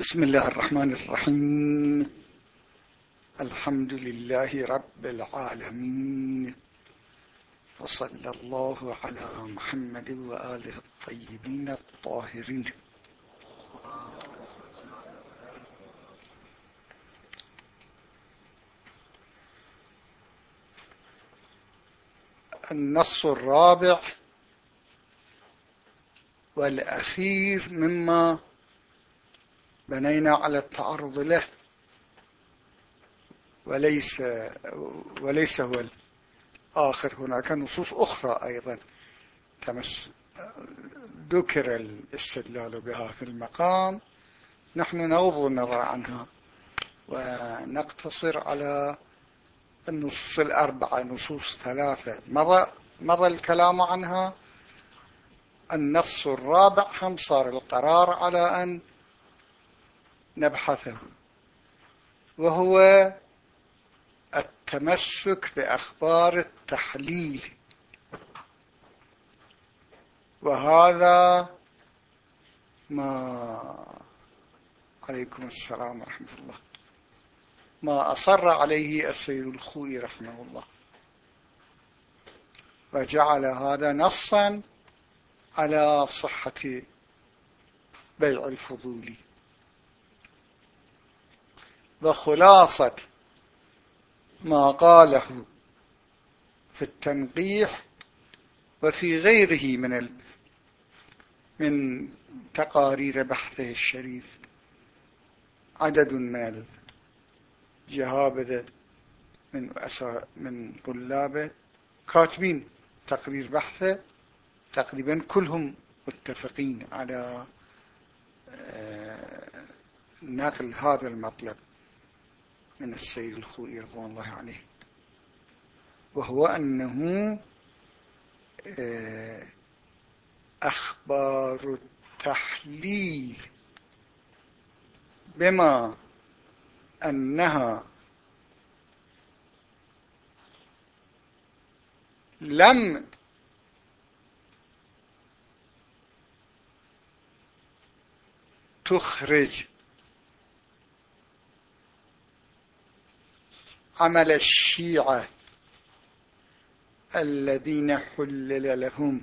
بسم الله الرحمن الرحيم. الحمد لله رب العالمين. وصلى الله على محمد وآله الطيبين الطاهرين. النص الرابع والأخير مما بنينا على التعرض له. وليس وليس هو الآخر هناك نصوص أخرى أيضا تمس ذكر الاستدلال بها في المقام. نحن نغض النظر عنها ونقتصر على النصوص الأربعة نصوص ثلاثة. مضى, مضى الكلام عنها؟ النص الرابع هم صار القرار على أن نبحثه. وهو التمسك بأخبار التحليل. وهذا ما عليكم السلام ورحمة الله. ما أصر عليه السيد الخوي رحمه الله. وجعل هذا نصا على صحة بيع الفضولي وخلاصة ما قاله في التنقيح وفي غيره من ال... من تقارير بحثه الشريف. عدد من الجهابذة من أسا... من طلابه كاتبين تقرير بحثه تقريبا كلهم متفقين على آه، نقل هذا المطلب. من السيد الخوئي رضوان الله عليه وهو أنه آه، أخبار التحليل بما أنها لم تخرج عمل الشيعة الذين حلل لهم.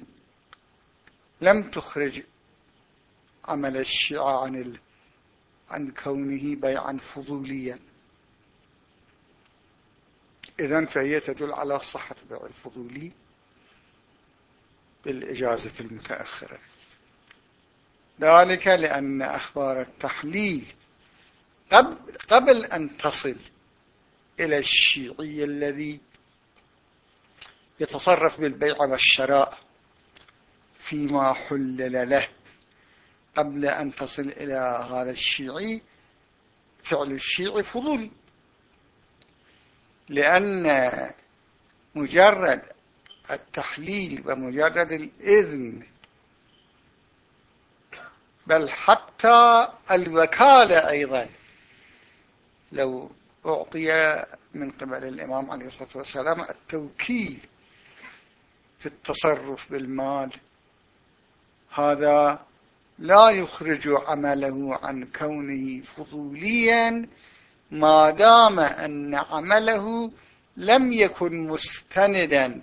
لم تخرج عمل الشيعة عن ال... عن كونه بيعا فضوليا. إذن فهي تدل على صحة بيع الفضولي بالإجازة المتأخرة. ذلك لأن أخبار التحليل قبل, قبل أن تصل إلى الشيعي الذي يتصرف بالبيع والشراء فيما حلل له قبل أن تصل إلى هذا الشيعي. فعل الشيعي فضولي لأن مجرد التحليل ومجرد الإذن بل حتى الوكالة أيضا لو أعطي من قبل الإمام عليه الصلاة والسلام التوكيل في التصرف بالمال. هذا لا يخرج عمله عن كونه فضوليا ما دام أن عمله لم يكن مستندا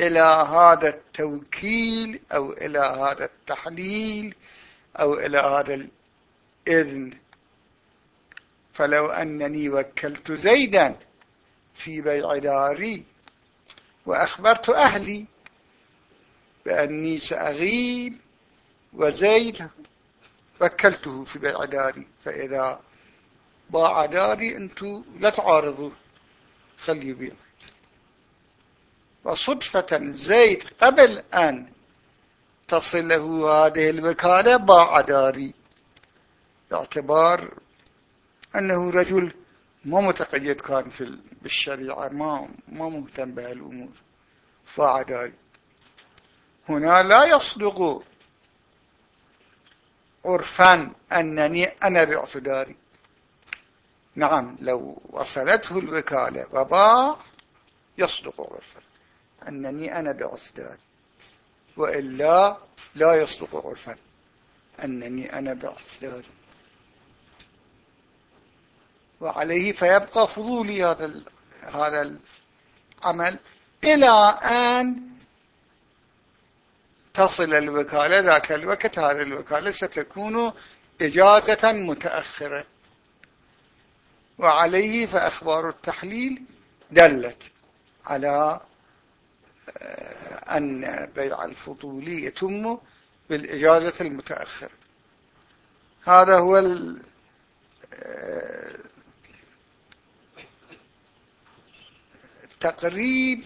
إلى هذا التوكيل أو إلى هذا التحليل أو إلى هذا الإذن. فلو أنني وكلت زيدا في بيع داري وأخبرت أهلي بأني سأغيب وزيد وكلته في بيع داري فإذا باع داري أنتم لا تعارضوا خلي يبيع. وصدفة زيد قبل أن تصله هذه الوكالة باع داري. باعتبار أنه رجل ما متقيد كان في بالشريعة ما ما مهتم بهالأمور. فعداي هنا لا يصدق عرفا أنني أنا بعت داري نعم لو وصلته الوكالة وباع يصدق عرفا أنني أنا بعت داري وإلا لا يصدق عرفا أنني أنا بعت داري وعليه فيبقى فضولي هذا هذا العمل إلى أن تصل الوكالة ذاك الوقت هذه الوكالة ستكون إجازة متأخرة. وعليه فأخبار التحليل دلت على آه، أن بيع الفضول يتم بالإجازة المتأخرة. هذا هو التقريب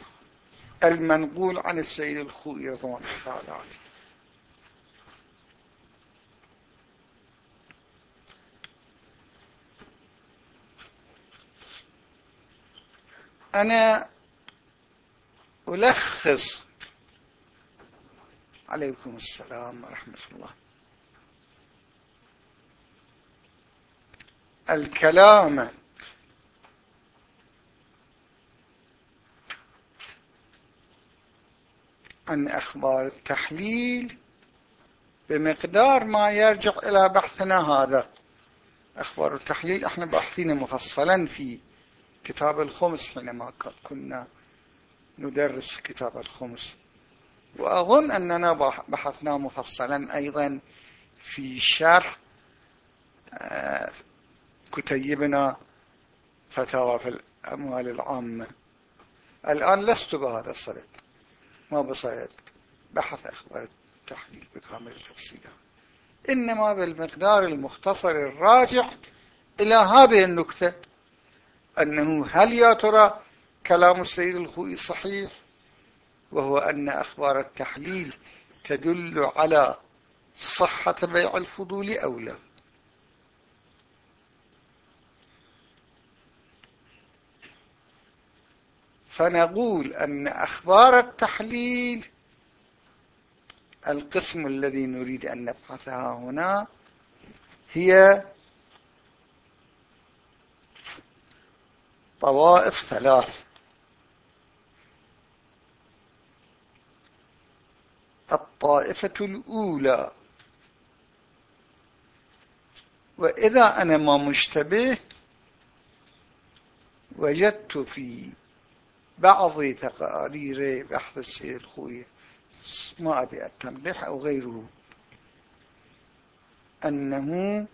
آه، المنقول عن السيد الخوي رضوان الله عليه. أنا ألخص عليكم السلام ورحمة الله. الكلام عن أخبار التحليل بمقدار ما يرجع إلى بحثنا هذا. أخبار التحليل إحنا باحثين مفصلا في كتاب الخمس حينما كنا ندرس كتاب الخمس. وأظن أننا بحثنا مفصلا أيضا في شرح آه، كتيبنا فتاوى في الأموال العامة. الآن لست بهذا الصدد. ما بصيد بحث أخبار التحليل بكامل تفصيلها إنما بالمقدار المختصر الراجع إلى هذه النكتة أنه هل يا ترى كلام السيد الخوي صحيح؟ وهو أن أخبار التحليل تدل على صحة بيع الفضول أو لا؟ فنقول أن أخبار التحليل القسم الذي نريد أن نبحثها هنا هي طوائف ثلاث. الطائفة الأولى. وإذا أنا ما مشتبه وجدت في بعض تقارير بحث السيد الخوي ما أبي التنقيح أو غيره أنه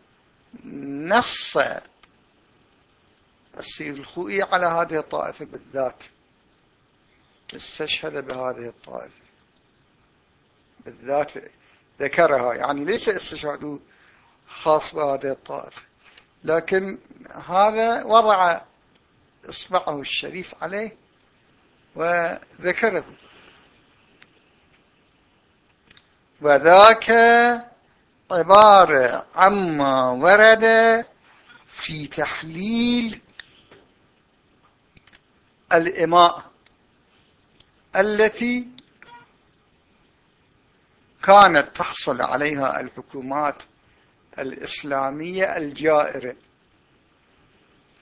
نص السيد الخوئي على هذه الطائفة بالذات. استشهد بهذه الطائفة. بالذات ذكرها. يعني ليس استشهاد خاص بهذه الطائفة. لكن هذا وضع إصبعه الشريف عليه وذكره وذاك عبارة عما ورد في تحليل الإماء التي كانت تحصل عليها الحكومات الإسلامية الجائرة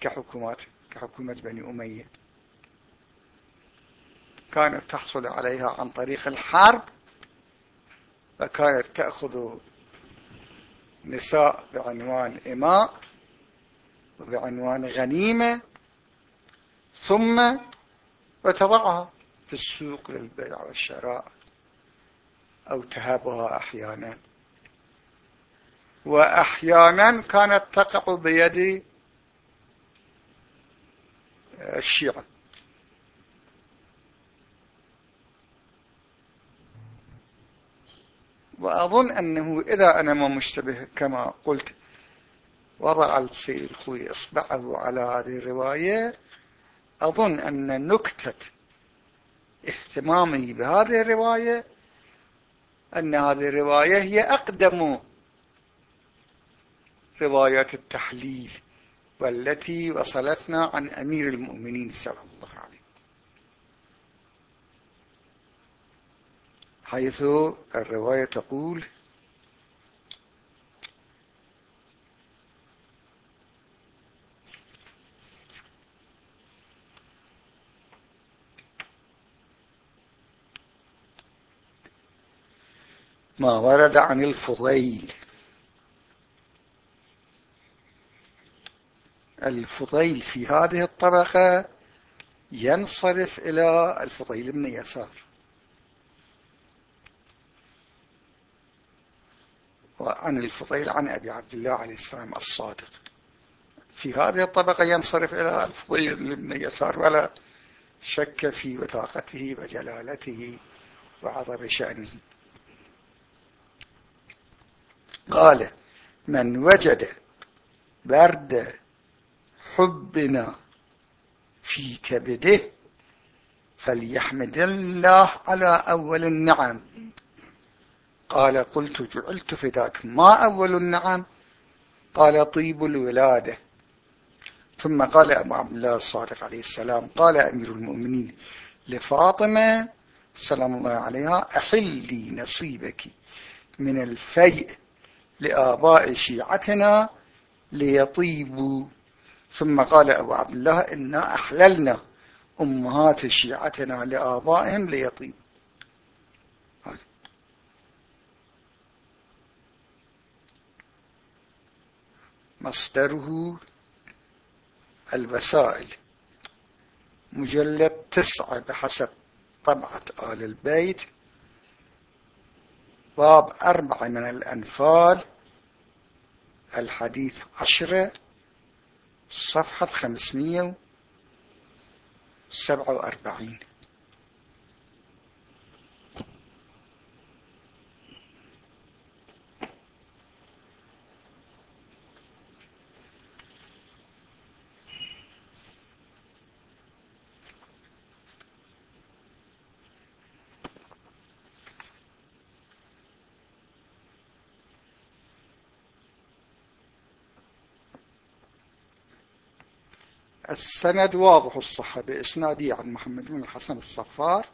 كحكومات كحكومة بني أمية. كانت تحصل عليها عن طريق الحرب وكانت تأخذ نساء بعنوان إماء وبعنوان غنيمة ثم وتضعها في السوق للبيع والشراء أو تهابها أحيانا. وأحيانا كانت تقع بيد الشيعة. وأظن أنه إذا أنا ما مشتبه كما قلت وضع السيد الخوي إصبعه على هذه الرواية أظن أن نكتة اهتمامي بهذه الرواية أن هذه الرواية هي أقدم روايات التحليل والتي وصلتنا عن أمير المؤمنين صلى الله عليه حيث الرواية تقول ما ورد عن الفضيل. الفضيل في هذه الطبقة ينصرف إلى الفضيل بن يسار. وعن الفضيل عن أبي عبد الله عليه السلام الصادق. في هذه الطبقة ينصرف إلى الفضيل بن يسار ولا شك في وثاقته وجلالته وعظم شأنه. قال من وجد برد حبنا في كبده فليحمد الله على أول النعم. قال قلت جعلت فداك ما أول النعم؟ قال طيب الولادة. ثم قال أبو عبد الله الصادق عليه السلام قال أمير المؤمنين لفاطمة سلام الله عليها أحلي نصيبك من الفيء لآباء شيعتنا ليطيبوا. ثم قال أبو عبد الله إنا أحللنا أمهات شيعتنا لآبائهم ليطيبوا. مصدره الوسائل. مجلد تسعة بحسب طبعة آل البيت. باب أربعة من الأنفال. الحديث عشرة. صفحة خمسمية سبعة وأربعين. السند واضح الصحة بإسنادي عن محمد بن الحسن الصفار.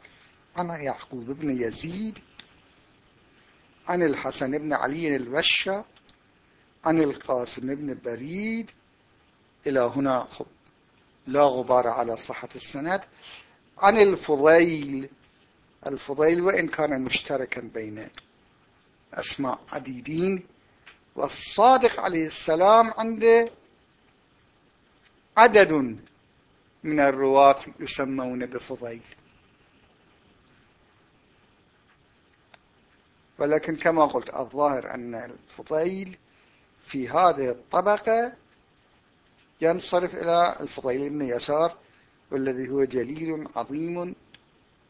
عن يعقوب بن يزيد. عن الحسن بن علي الوشة عن القاسم بن بريد. إلى هنا لا غبار على صحة السند. عن الفضيل. الفضيل وإن كان مشتركا بين أسماء عديدين والصادق عليه السلام عنده عدد من الرواة يسمون بفضيل. ولكن كما قلت الظاهر أن الفضيل في هذه الطبقة ينصرف إلى الفضيل بن يسار والذي هو جليل عظيم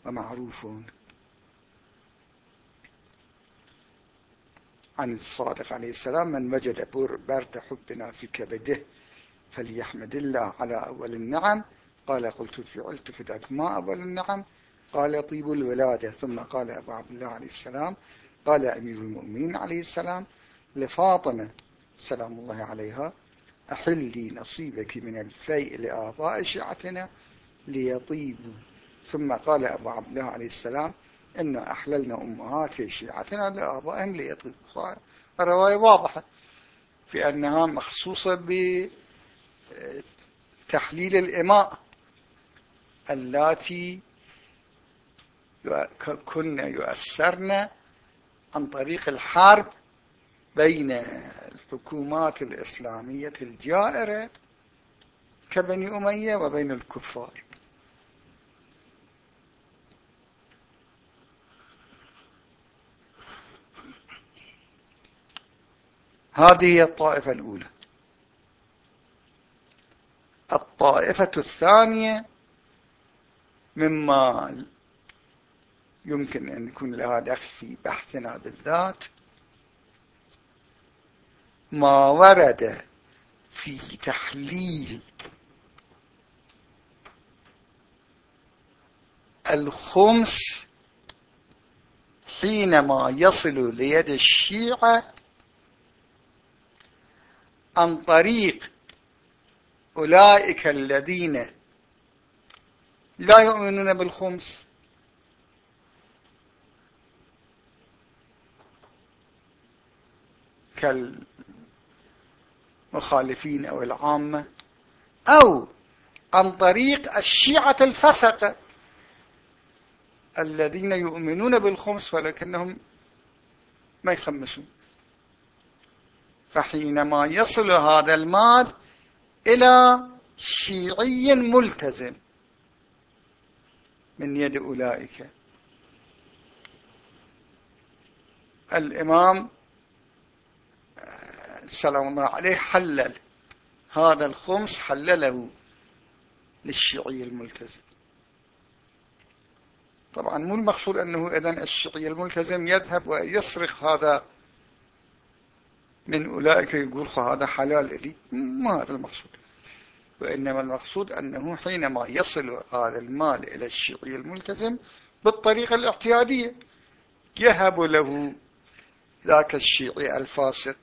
ومعروف. عن الصادق عليه السلام من وجد برد حبنا في كبده فليحمد الله على أول النعم. قال قلت فعلت فداك ما أول النعم. قال طيب الولادة. ثم قال أبو عبد الله عليه السلام. قال أمير المؤمنين عليه السلام لفاطمة. سلام الله عليها. أحلي نصيبك من الفيء لآباء شيعتنا ليطيبوا ثم قال أبو عبد الله عليه السلام إن أحللنا أمهات شيعتنا لآبائهم ليطيبوا. الرواية واضحة. في أنها مخصوصة تحليل الإماء اللاتي كنا يؤثرن عن طريق الحرب بين الحكومات الإسلامية الجائرة كبني أمية وبين الكفار. هذه هي الطائفة الأولى. الطائفة الثانية مما يمكن أن يكون لها دخل في بحثنا بالذات ما ورد في تحليل الخمس حينما يصل ليد الشيعة عن طريق أولئك الذين لا يؤمنون بالخمس. كالمخالفين أو العامة أو عن طريق الشيعة الفسقة الذين يؤمنون بالخمس ولكنهم ما يخمسون. فحينما يصل هذا المال إلى شيعي ملتزم من يد أولئك. الإمام سلام الله عليه حلل هذا الخمس حلله للشيعي الملتزم. طبعا مو المقصود أنه إذن الشيعي الملتزم يذهب ويصرخ هذا من أولئك يقول هذا حلال لي. ما هذا المقصود؟ وإنما المقصود أنه حينما يصل هذا المال إلى الشيعي الملتزم بالطريقة الاعتيادية يهب له ذاك الشيعي الفاسق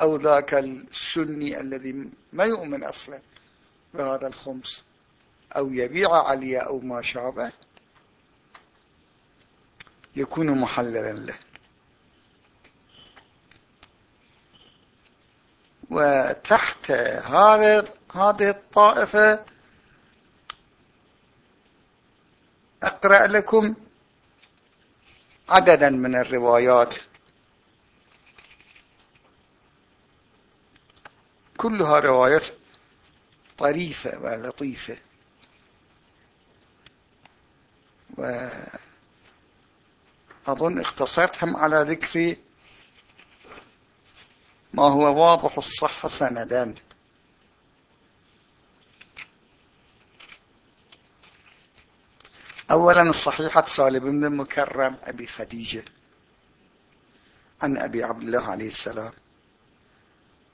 أو ذاك السني الذي ما يؤمن أصلا بهذا الخمس أو يبيع عليه أو ما شابه يكون محللا له. وتحت هذه الطائفة أقرأ لكم عددا من الروايات. كلها روايات طريفة ولطيفة. وأظن اختصرتهم على ذكر ما هو واضح الصحة سندا. أولا الصحيحة سالم بن المكرم أبي خديجة عن أبي عبد الله عليه السلام.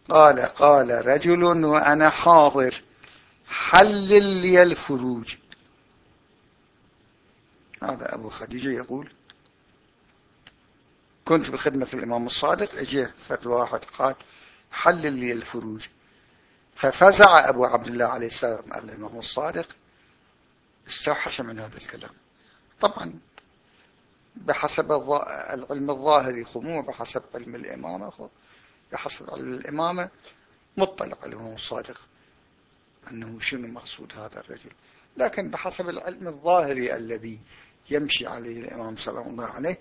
قال قال رجل وأنا حاضر حلل لي الفروج. هذا أبو خديجة يقول كنت بخدمة الإمام الصادق أجيه فت واحد قال حلل لي الفروج. ففزع أبو عبد الله عليه السلام الإمام الصادق استوحش من هذا الكلام. طبعا بحسب العلم الظاهري خموع بحسب علم الإمامة بحسب علم الإمامة مطلع الإمام الصادق أنه شنو مقصود هذا الرجل. لكن بحسب العلم الظاهري الذي يمشي عليه الإمام صلى الله عليه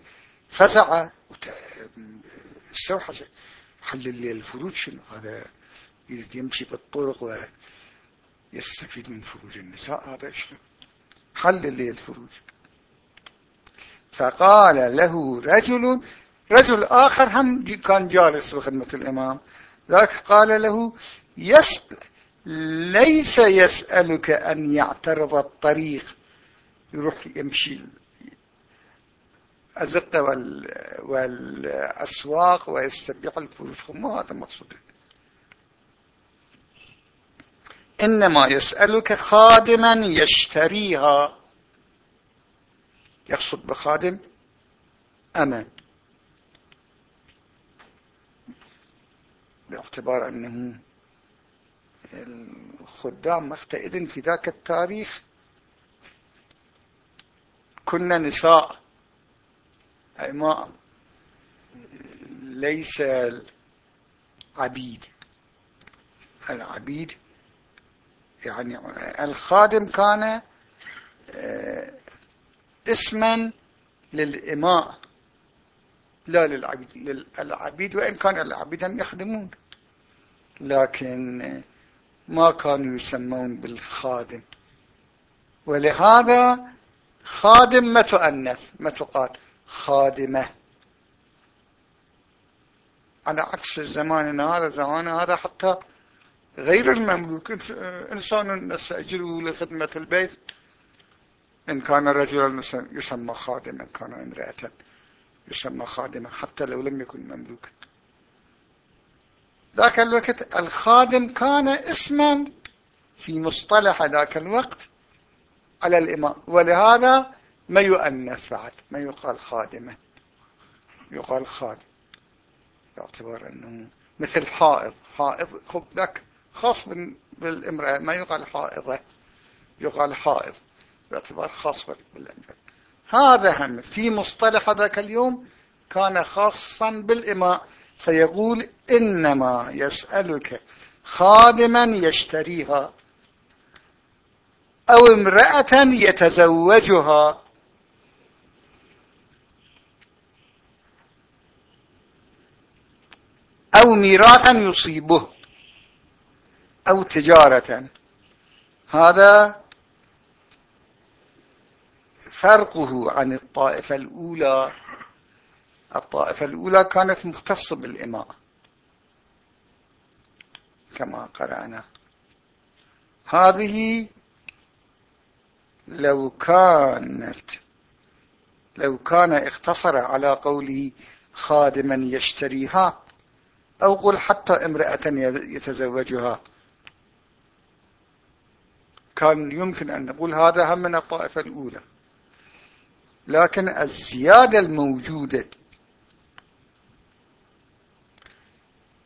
فزع. استوحش حل الفروج شنو؟ هذا يمشي بالطرق ويستفيد من فروج النساء. هذا شنو؟ حل لي الفروج. فقال له رجل رجل آخر هم كان جالس بخدمة الإمام. ذاك قال له يسأل ليس يسألك أن يعترض الطريق يروح يمشي الزقة والأسواق ويستبيع الفروش ما هذا مقصود إنما يسألك خادما يشتريها. يقصد بخادم أمان. باعتبار أنه الخدام مختئذ في ذاك التاريخ. كنا نساء أي ما ليس العبيد. العبيد يعني الخادم كان آه، اسما للإماء لا للعبيد. للعبيد وإن كان العبيد هم يخدمون لكن ما كانوا يسمون بالخادم. ولهذا خادم ما تؤنث ما تقال خادمة. على عكس زماننا هذا زمان هذا حتى غير المملوك. إنسان نستأجره لخدمة البيت. إن كان رجلا يسمى خادما كان امرأة يسمى خادمة حتى لو لم يكن مملوكا. ذاك الوقت الخادم كان اسما في مصطلح ذاك الوقت على الإمام. ولهذا ما يؤنث بعد ما يقال خادمة. يقال خادم. باعتبار أنه مثل حائض. حائض خب ذاك خاص بالامرأة ما يقال حائضة. يقال حائض. باعتبار خاص بالامرأة. هذا هم. في مصطلح ذاك اليوم كان خاصا بالإماء. فيقول إنما يسألك خادما يشتريها أو امرأة يتزوجها. أو ميراثا يصيبه أو تجارة. هذا فرقه عن الطائفة الأولى. الطائفة الأولى كانت مختصة بالإماء كما قرأنا. هذه لو كانت لو كان اختصر على قوله خادما يشتريها أو قل حتى امرأة يتزوجها. كان يمكن أن نقول هذا هم من الطائفة الأولى. لكن الزيادة الموجودة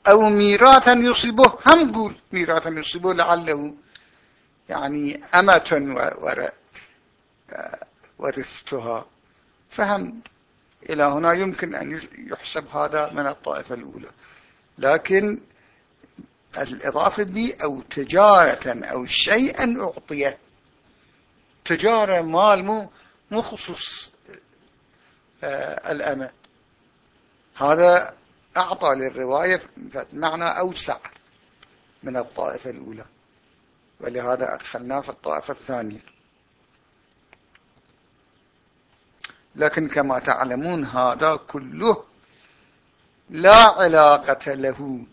أو ميراثا يصيبه هم نقول ميراثا يصيبه لعله يعني أمة ورثتها. فهم إلى هنا يمكن أن يحسب هذا من الطائفة الأولى. لكن الإضافة بي أو تجارة أو شيئا أعطيه تجارة مال مو خصوص آه الأمة. هذا أعطى للرواية معنى أوسع من الطائفة الأولى. ولهذا أدخلناه في الطائفة الثانية. لكن كما تعلمون هذا كله لا علاقة له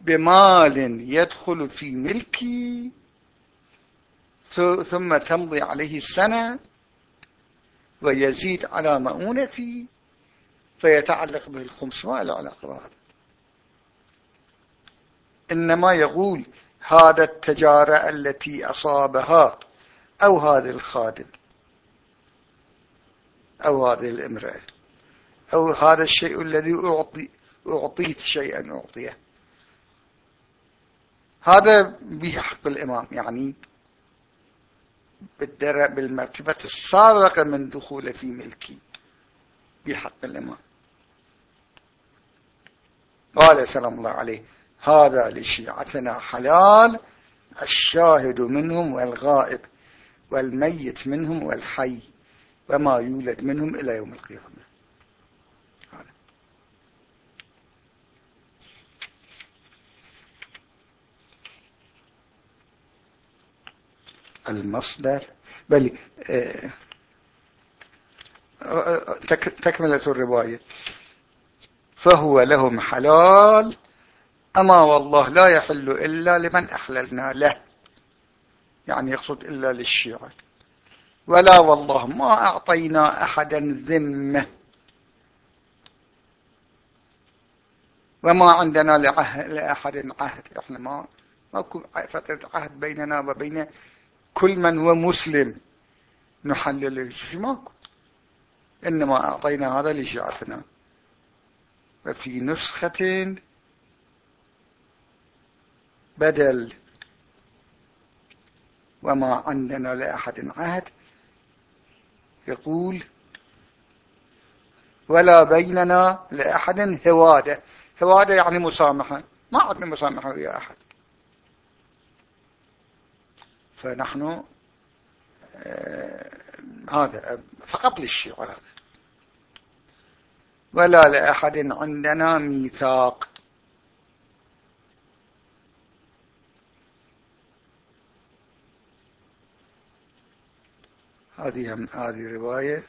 بمال يدخل في ملكي. ثم تمضي عليه السنة ويزيد على مؤونتي فيتعلق به الخمس ما له علاقة بهذا إنما يقول هذا التجارة التي أصابها أو هذا الخادم أو هذه الامرأة. أو هذا الشيء الذي أعطي أعطيت شيئا أعطيه. هذا بحق الإمام يعني بالمرتبة السابقة من دخول في ملكي. بحق الإمام. قال سلام الله عليه هذا لشيعتنا حلال الشاهد منهم والغائب والميت منهم والحي وما يولد منهم إلى يوم القيامة. المصدر. بل آه، تكملة الرواية. فهو لهم حلال أما والله لا يحل إلا لمن أحللنا له. يعني يقصد إلا للشيعة. ولا والله ما أعطينا أحدا ذمة. وما عندنا لأحد عهد. إحنا ما ماكو فترة عهد بيننا وبين كل من هو مسلم نحلل ماكو. إنما أعطينا هذا لشيعتنا. وفي نسخة بدل وما عندنا لأحد عهد يقول ولا بيننا لأحد هوادة. هوادة يعني مسامحة. ما عندنا مسامحة ويا أحد. فنحن آه هذا فقط للشيء هذا ولا لأحد عندنا ميثاق. هذه هذه رواية.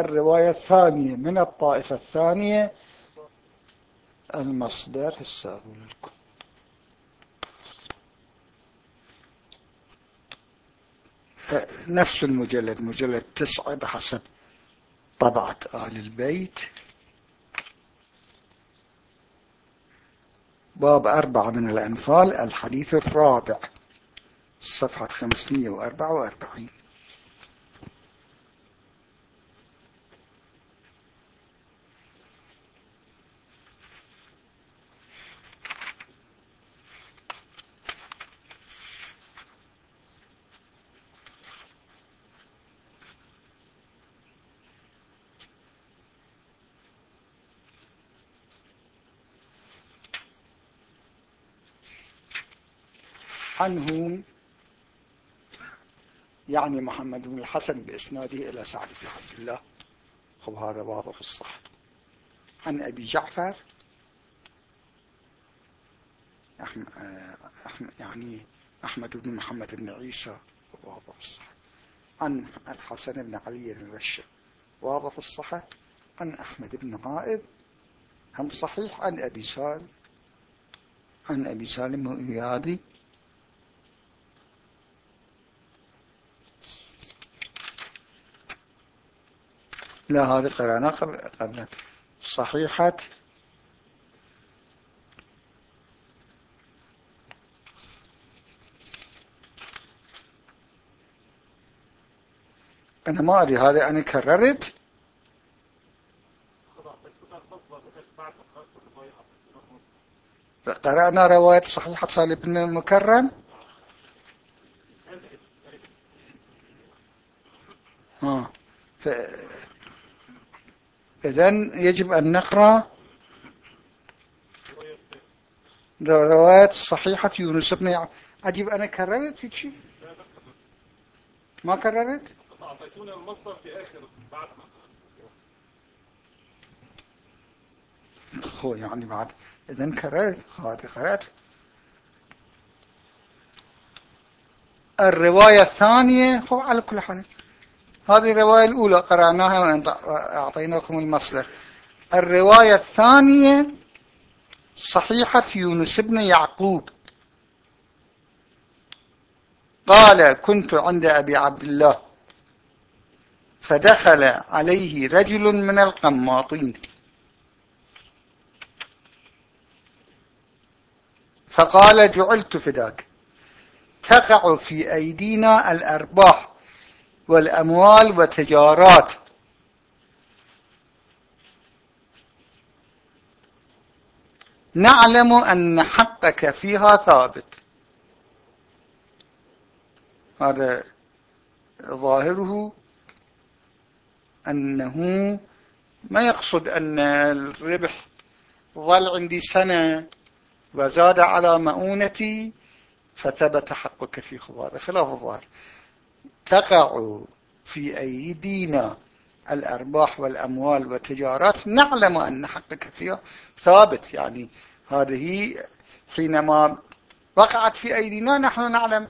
الرواية الثانية من الطائفة الثانية المصدر السابق لكم. نفس المجلد مجلد تسعة بحسب طبعة آل البيت. باب أربعة من الأنفال الحديث الرابع صفحة 544 عنه يعني محمد بن الحسن بإسناده إلى سعد بن عبد الله. خب هذا واضح الصح. عن أبي جعفر. يعني أحمد بن محمد بن عيسى. واضح الصح. عن الحسن بن علي الرشة واضح الصح. عن أحمد بن غائب. هم صحيح عن أبي سالم؟ عن أبي سالم وإيادي لا هذه قرانا قبل, صحيحة. أنا ما أدري هذا أنا كررت. قرأنا رواية صحيحة صالح بن المكرم. ها ف... إذن يجب أن نقرأ رواية صحيحة يونس بن عجيب أنا كررت في شيء؟ ما كررت؟ أعطيتونا المصدر في آخر بعد هو يعني بعد. إذن كررت هذه قرأت. الرواية الثانية هو على كل حال. هذه الرواية الأولى قرأناها وأعطيناكم المصدر. الرواية الثانية صحيحة يونس بن يعقوب. قال كنت عند أبي عبد الله فدخل عليه رجل من القماطين فقال جعلت فداك. تقع في أيدينا الأرباح. والأموال وتجارات نعلم أن حقك فيها ثابت. هذا ظاهره أنه ما يقصد أن الربح ظل عندي سنة وزاد على مؤونتي فثبت حقك في خبار خلاف الظاهر. تقع في أيدينا الأرباح والأموال والتجارات نعلم أن حقك فيها ثابت. يعني هذه حينما وقعت في أيدينا نحن نعلم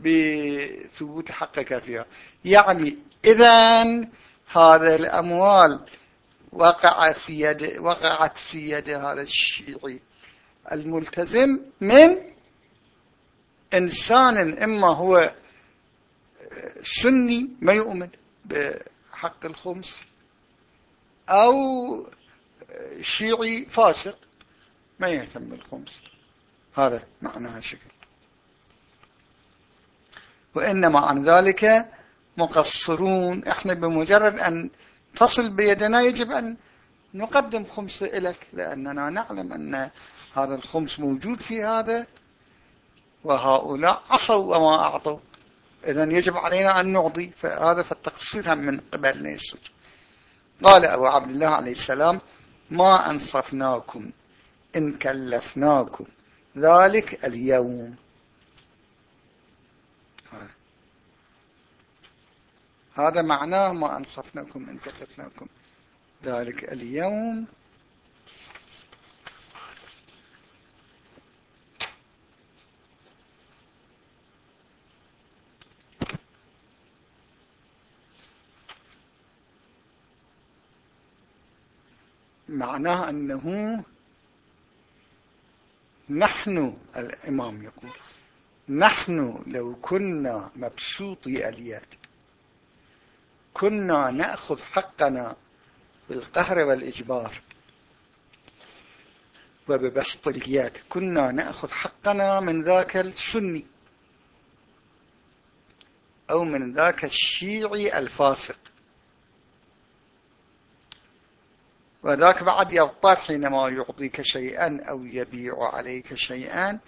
بثبوت حقك فيها يعني إذا هذا الأموال وقع في يد وقعت في يد هذا الشيعي الملتزم من إنسان إما هو سني ما يؤمن بحق الخمس أو شيعي فاسق ما يهتم بالخمس. هذا معناها شكل وإنما عن ذلك مقصرون. إحنا بمجرد أن تصل بيدنا يجب أن نقدم خمس إليك لأننا نعلم أن هذا الخمس موجود في هذا وهؤلاء عصوا وما أعطوا. إذا يجب علينا أن نعطي فهذا فالتقصير من قبلنا يصير. قال أبو عبد الله عليه السلام ما أنصفناكم إن كلفناكم. ذلك اليوم. هذا معناه ما أنصفناكم إن كلفناكم. ذلك اليوم معناه أنه نحن الإمام يقول نحن لو كنا مبسوطي اليد كنا نأخذ حقنا بالقهر والإجبار وببسط اليد كنا نأخذ حقنا من ذاك السني أو من ذاك الشيعي الفاسق. وذاك بعد يضطر حينما يعطيك شيئا أو يبيع عليك شيئا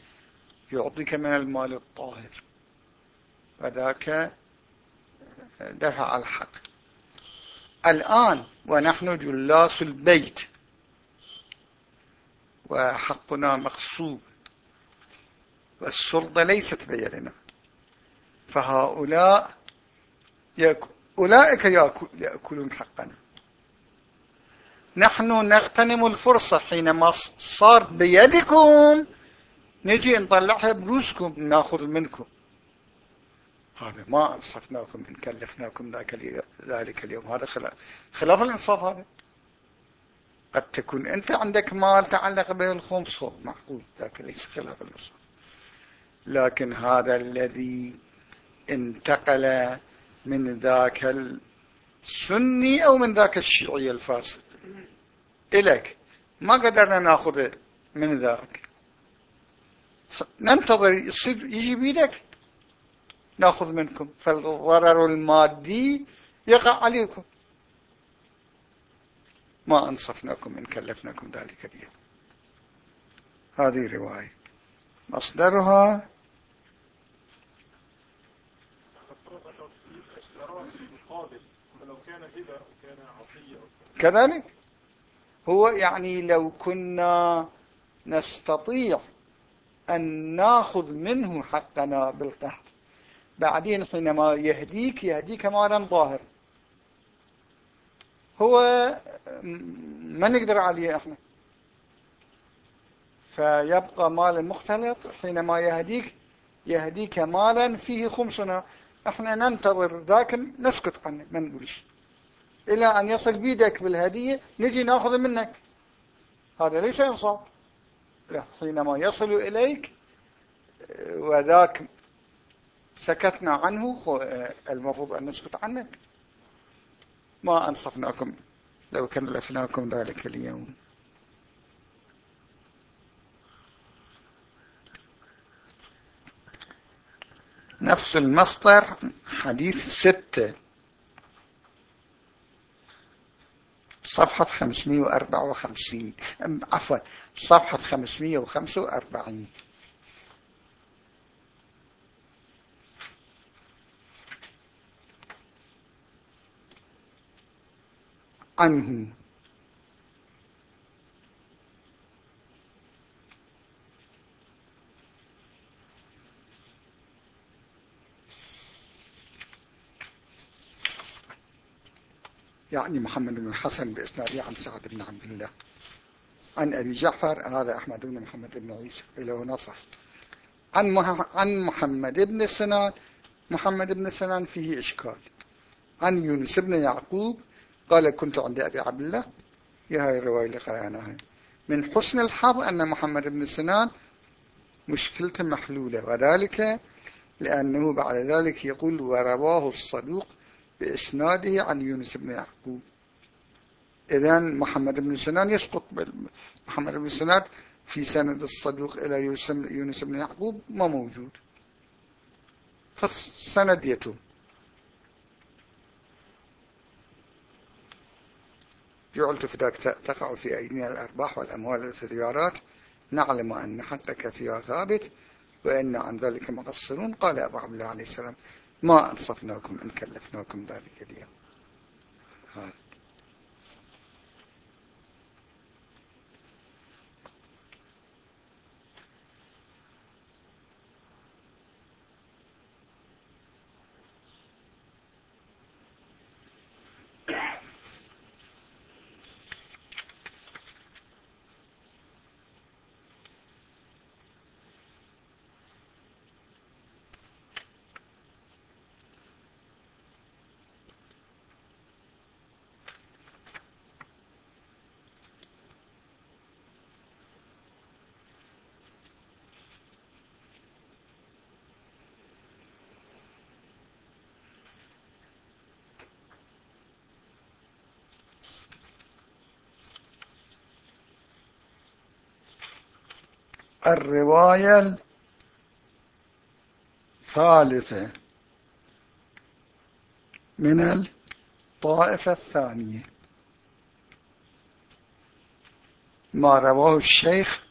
يعطيك من المال الطاهر. وذاك دفع الحق. الآن ونحن جلاس البيت. وحقنا مغصوب والسلطة ليست بيدنا. فهؤلاء أولئك يأكلون حقنا. نحن نغتنم الفرصة حينما صار بيدكم. نجي نطلعها بروسكم ناخذ منكم. هذا ما أنصفناكم إن كلفناكم ذلك اليوم. هذا خلاف, خلاف الإنصاف هذا. قد تكون أنت عندك مال تعلق به الخمس معقول لكن ليس خلاف الإنصاف. لكن هذا الذي انتقل من ذاك السني أو من ذاك الشيعي الفاسد. إليك. ما قدرنا نأخذ من ذاك. ننتظر يصير يجي بيدك نأخذ منكم. فالضرر المادي يقع عليكم. ما أنصفناكم إن كلفناكم ذلك اليوم. هذه رواية. مصدرها كذلك. هو يعني لو كنا نستطيع أن ناخذ منه حقنا بالقهر. بعدين حينما يهديك يهديك مالا ظاهر هو ما نقدر عليه إحنا. فيبقى مال مختلط. حينما يهديك يهديك مالا فيه خمسنا. إحنا ننتظر ذاك نسكت عنه ما نقولش إلى أن يصل بيدك بالهدية نجي نأخذ منك. هذا ليس إنصاف. لا حينما يصل إليك وذاك سكتنا عنه المفروض أن نسكت عنك. ما أنصفناكم لو كلفناكم ذلك اليوم. نفس المصدر حديث ستة. صفحة 554 عفوا صفحة 545 عنه. يعني محمد بن الحسن بإسناده عن سعد بن عبد الله. عن أبي جعفر هذا أحمد بن محمد بن عيسى إلى نصح عن عن محمد بن سنان محمد بن سنان فيه إشكال. عن يونس بن يعقوب قال كنت عند أبي عبد الله. يا هاي الرواية اللي قرأناها. من حسن الحظ أن محمد بن سنان مشكلته محلولة وذلك لأنه بعد ذلك يقول ورواه الصدوق بإسناده عن يونس بن يعقوب. إذا محمد بن سنان يسقط محمد بن سنان في سند الصدوق إلى يونس بن يعقوب ما موجود. فالسند يتوب. جعلت فداك تقع في أيدينا الأرباح والأموال والسيارات نعلم أن حقك فيها ثابت وإن عن ذلك مقصرون قال أبو عبد الله عليه السلام. ما أنصفناكم إن كلفناكم ذلك اليوم. الرواية الثالثة من الطائفة الثانية. ما رواه الشيخ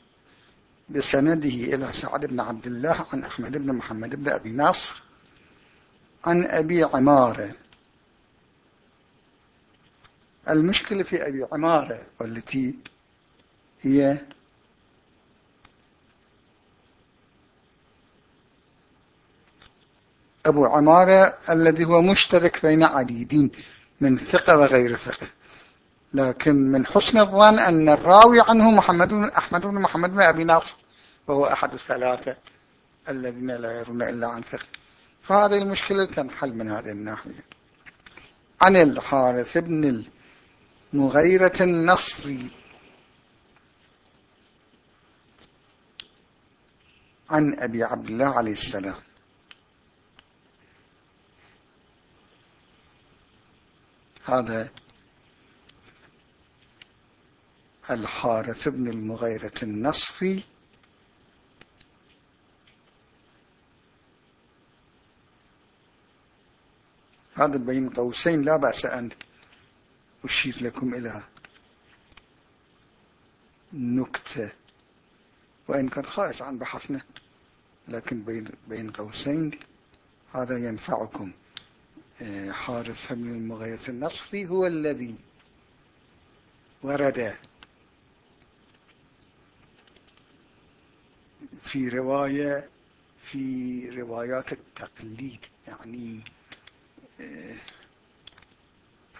بسنده إلى سعد بن عبد الله عن أحمد بن محمد بن أبي نصر عن أبي عمارة. المشكلة في أبي عمارة والتي هي أبو عمارة الذي هو مشترك بين عديدين من ثقة وغير ثقة. لكن من حسن الظن أن الراوي عنه محمد أحمد بن محمد بن أبي ناصر وهو أحد الثلاثة الذين لا يرون إلا عن ثقة. فهذه المشكلة تنحل من هذه الناحية. عن الحارث بن المغيرة النصري. عن أبي عبد الله عليه السلام. هذا الحارث بن المغيرة النصفي هذا بين قوسين لا بأس أن أشير لكم إلى نكتة. وإن كان خارج عن بحثنا لكن بين, بين قوسين هذا ينفعكم. حارث بن المغيث النصفي هو الذي ورد في رواية في روايات التقليد يعني آه،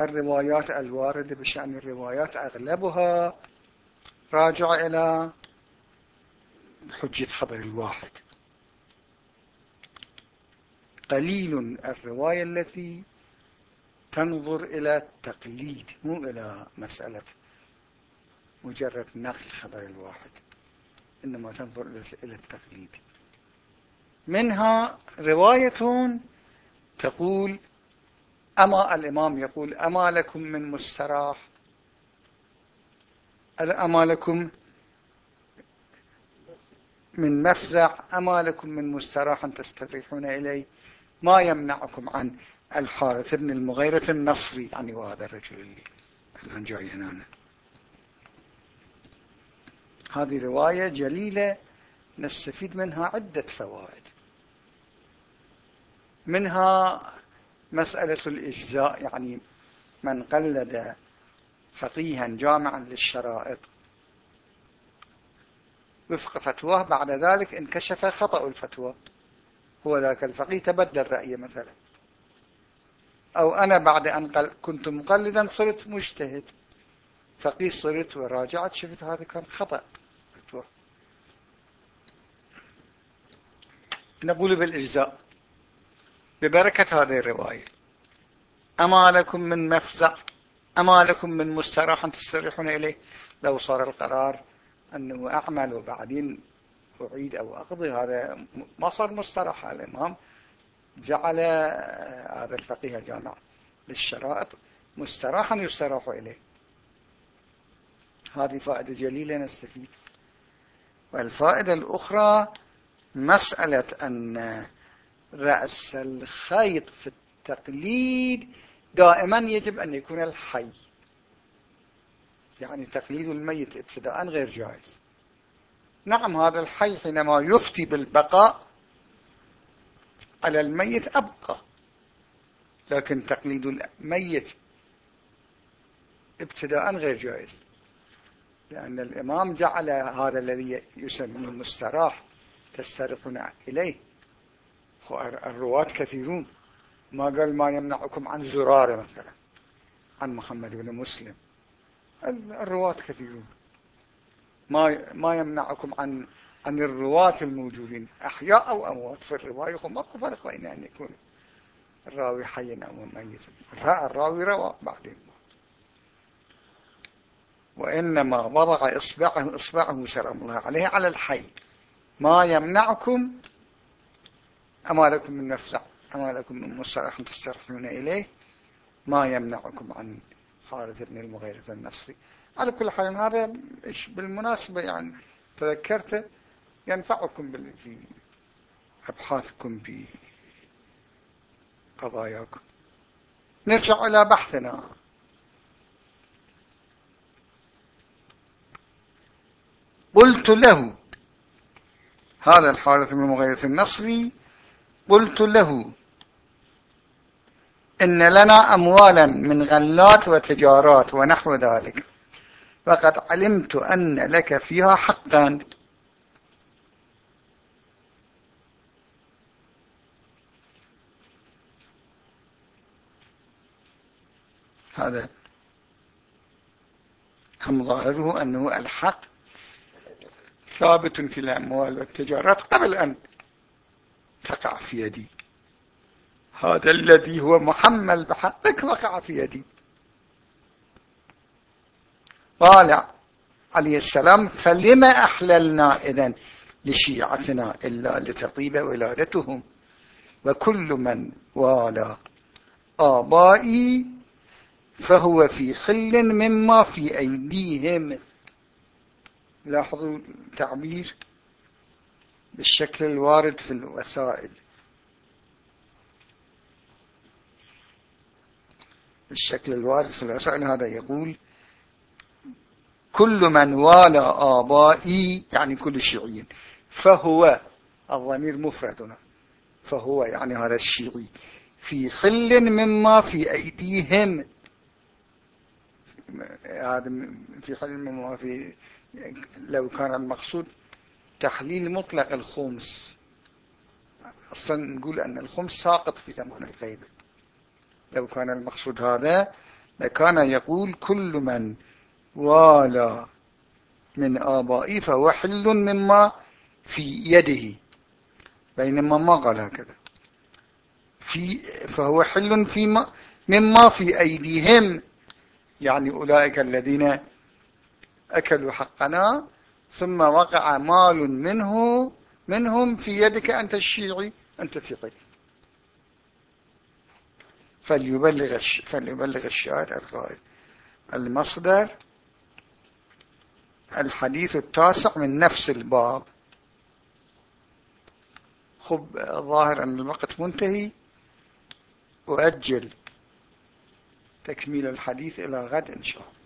الروايات الواردة بشأن الروايات أغلبها راجع إلى حجة خبر الواحد. قليل الرواية التي تنظر إلى التقليد مو إلى مسألة مجرد نقل خبر الواحد إنما تنظر إلى التقليد. منها رواية تقول أما الإمام يقول أما لكم من مستراح أما لكم من مفزع أما لكم من مستراح تستريحون إليه. ما يمنعكم عن الحارث بن المغيرة النصري. يعني وهذا الرجل اللي الآن جاي هنا. هذه رواية جليلة. نستفيد منها عدة فوائد. منها مسألة الإجزاء يعني من قلد فقيها جامعا للشرائط. وفق فتواه بعد ذلك انكشف خطأ الفتوى. هو ذاك الفقيه تبدل رأيه مثلا. أو أنا بعد أن كنت مقلدا صرت مجتهد. فقيه صرت وراجعت شفت هذا كان خطأ. نقول بالإجزاء. ببركة هذه الرواية. أما لكم من مفزع أما لكم من مستراح تستريحون إليه لو صار القرار أنه أعمل وبعدين أعيد أو أقضي هذا ما صار مصطلح الإمام جعل هذا الفقيه جامع للشرائط مستراحا يستراح إليه. هذه فائدة جليلة نستفيد. والفائدة الأخرى مسألة أن رأس الخيط في التقليد دائما يجب أن يكون الحي. يعني تقليد الميت ابتداء غير جائز. نعم هذا الحي حينما يفتي بالبقاء على الميت أبقى لكن تقليد الميت ابتداء غير جائز لأن الإمام جعل هذا الذي يسمى المستراح تسترقون إليه. الرواة كثيرون ما قال ما يمنعكم عن زرارة مثلا عن محمد بن مسلم الرواة كثيرون. ما ما يمنعكم عن عن الرواة الموجودين. أحياء أو أموات في الرواية. ماكو فرق بين أن يكون الراوي حي أو ميت الراوي روى بعدين وإنما وضع إصبعه إصبعه سلام الله عليه على الحي. ما يمنعكم أما لكم من نفسع أما لكم من مصرح تسترحون إليه. ما يمنعكم عن خالد بن المغيرة النصري. على كل حال هذا بالمناسبة يعني تذكرته ينفعكم في أبحاثكم في قضاياكم. نرجع إلى بحثنا. قلت له هذا الحارث من مغيرة النصري قلت له إن لنا أموالا من غلات وتجارات ونحو ذلك. فقد علمت أن لك فيها حقا. هذا هم ظاهره أنه الحق ثابت في الأموال والتجارات قبل أن تقع في يدي. هذا الذي هو محمل بحقك وقع في يدي. قال عليه السلام فلما أحللنا إذن لشيعتنا إلا لتطيب ولادتهم وكل من والى آبائي فهو في حل مما في أيديهم. لاحظوا تعبير بالشكل الوارد في الوسائل. بالشكل الوارد في الوسائل هذا يقول كل من والى آبائي يعني كل الشيعيين. فهو الضمير مفردنا. فهو يعني هذا الشيعي. في حل مما في أيديهم. هذا في حل مما في لو كان المقصود تحليل مطلق الخمس. أصلا نقول أن الخمس ساقط في زمان الغيبة لو كان المقصود هذا لكان يقول كل من والى من آبائي فهو حل مما في يده بينما ما قال هكذا. في فهو حل فيما مما في أيديهم. يعني أولئك الذين أكلوا حقنا ثم وقع مال منه منهم في يدك أنت الشيعي أنت ثقي فليبلغ فليبلغ الشاهد القائل المصدر الحديث التاسع من نفس الباب. خب ظاهر أن الوقت منتهي. أؤجل تكميل الحديث إلى غد إن شاء الله.